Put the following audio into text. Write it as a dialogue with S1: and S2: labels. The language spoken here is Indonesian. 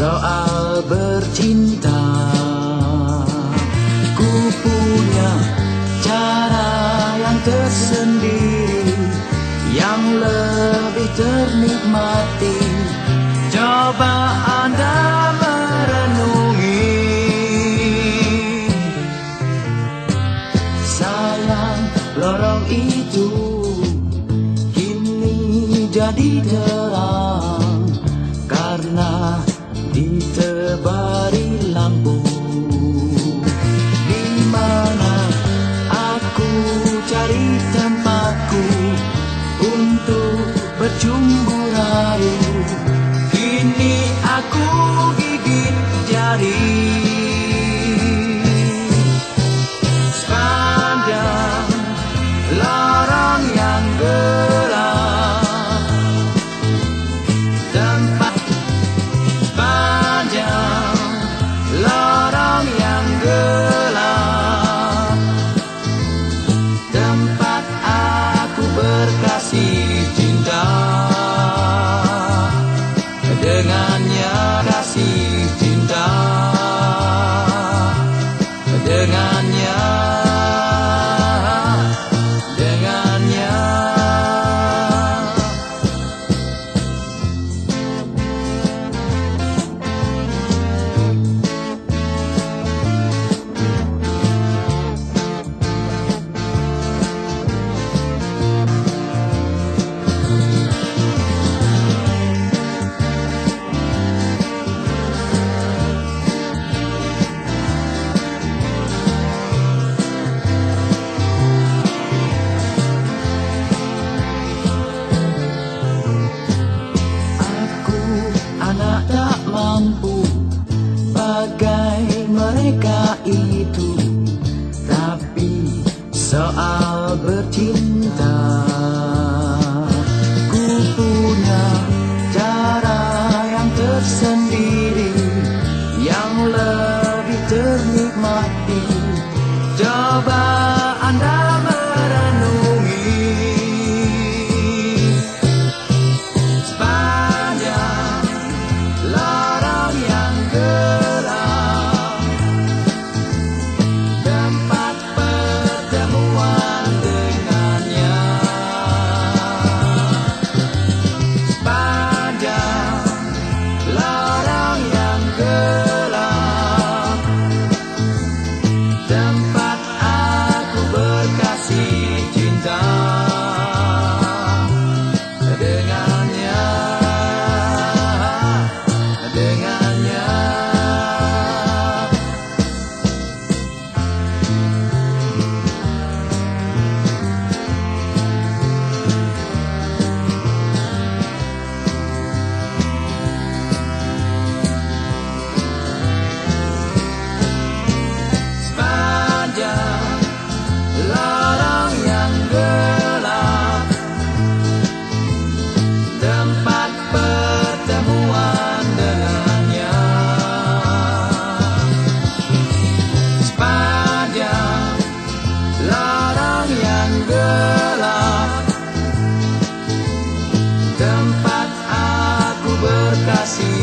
S1: soal bercinta Ku punya cara yang tersendiri Yang lebih ternikmati. Coba Anda merenungi. Sayang lorong itu Kini jadi terang. terbaring ketika itu así.